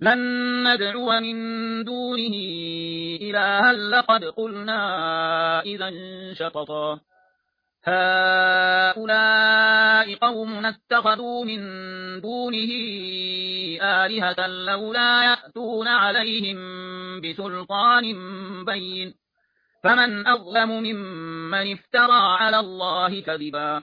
لن ندعو من دونه إلها لقد قلنا إذا شططا. هؤلاء قوم اتخذوا من دونه آلهة لولا يأتون عليهم بسلطان بين. فمن أظلم ممن افترى على الله كذبا.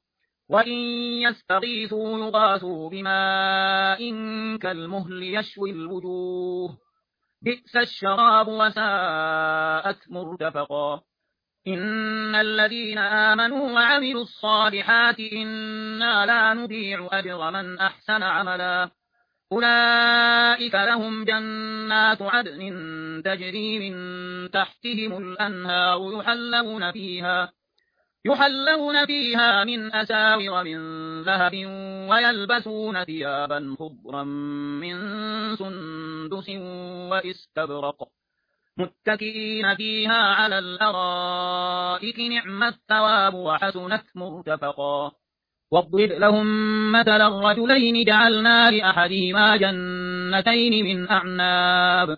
وإن يستغيثوا يغاثوا بماء كالمهل يشوي الوجوه. بئس الشراب وساءت مرتفقا. إن الذين آمنوا وعملوا الصالحات إنا لا نضيع أجر من أحسن عملا. أولئك لهم جنات عدن تجري من تحتهم الأنهار يحلون فيها. يحلون فيها من أساور من ذهب ويلبسون ثيابا خضرا من سندس وإستبرق. متكئين فيها على الأرائك نعم الثواب وحسنت مرتفقا. واضرب لهم مثل الرجلين جعلنا لأحدهما جنتين من أعناب.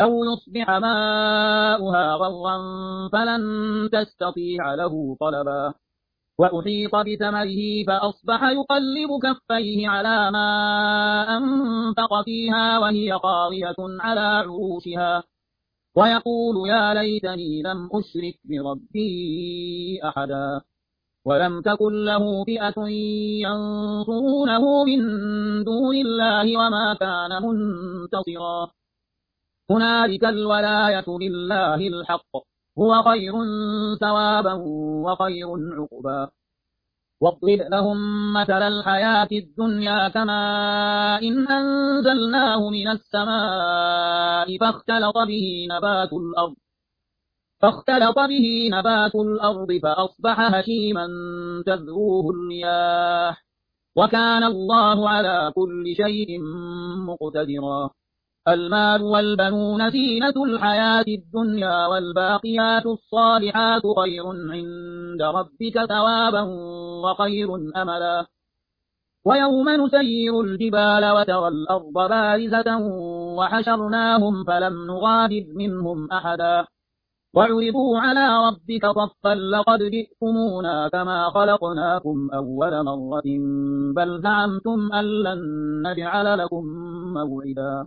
أو يصبح ماؤها غورا فلن تستطيع له طلبا وأحيط بثمره فأصبح يقلب كفيه على ما أنفق فيها وهي خاوية على عروشها ويقول يا ليتني لم أشرك بربي أحدا ولم تكن له فئة ينصرونه من دون الله وما كان منتصرا هنالك الولاية لله الحق. هو خير ثوابا وخير عقبا. واضرب لهم مثل الحياة الدنيا كما إن أنزلناه من السماء فاختلط به نبات الأرض. فاختلط به نبات الأرض فأصبح هشيما تذروه الرياح وكان الله على كل شيء مقتدرا. المال والبنون زينة الحياة الدنيا والباقيات الصالحات خير عند ربك ثوابا وخير أملا ويوم نسير الجبال وترى الأرض بارزة وحشرناهم فلم نغادر منهم أحدا. وعرضوا على ربك صفا لقد جئتمونا كما خلقناكم أول مرة بل زعمتم أن لن نجعل لكم موعدا.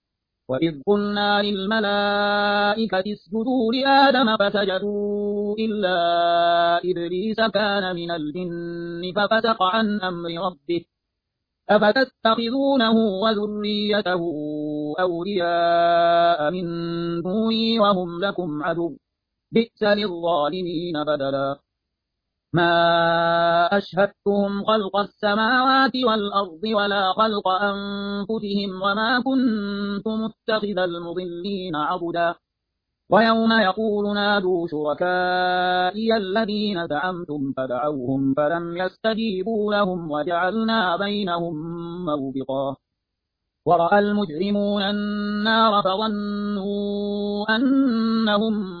وإذ قلنا للملائكة اسجدوا لآدم فسجدوا إلا إبليس كان من الجن ففتق عن أمر ربه أفتتخذونه وذريته أولياء من دوني وهم لكم عدو بئس للظالمين بدلا ما أشهدتهم خلق السماوات والأرض ولا خلق أنفسهم وما كنت متخذ المضلين عبدا ويوم يقول نادوا شركائي الذين زعمتم فدعوهم فلم يستجيبوا لهم وجعلنا بينهم موبقا ورأى المجرمون النار فظنوا أنهم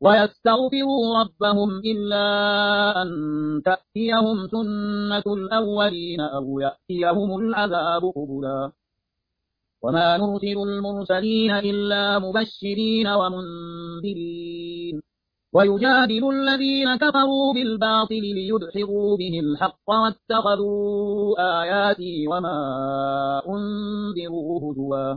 ويستغفروا ربهم إلا أن تأتيهم سنة الأولين أو يأتيهم العذاب قبلا. وما نرسل المرسلين إلا مبشرين ومنذرين. ويجادل الذين كفروا بالباطل ليدحضوا به الحق واتخذوا آياتي وما أنذروا هدوا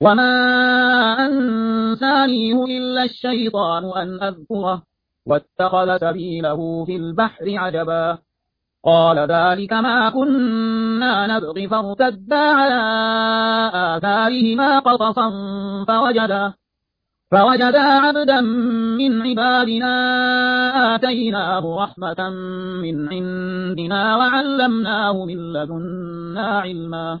وما أنسانيه إلا الشيطان أن أذكره واتخذ سبيله في البحر عجبا قال ذلك ما كنا نبغي فارتدا على آثارهما قطصا فوجدا فوجدا عبدا من عبادنا آتيناه رحمة من عندنا وعلمناه من لدنا علما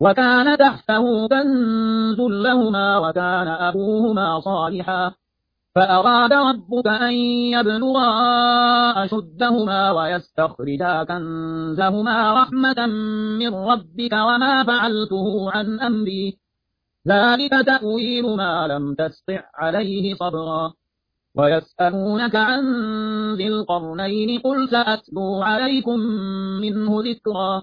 وكان تحته كنز لهما وكان أبوهما صالحا. فأراد ربك أن يبلغا أشدهما ويستخرجا كنزهما رحمة من ربك وما فعلته عن أمري. ذلك تأويل ما لم تستع عليه صبرا. ويسألونك عن ذي القرنين قل سأتلو عليكم منه ذكرا.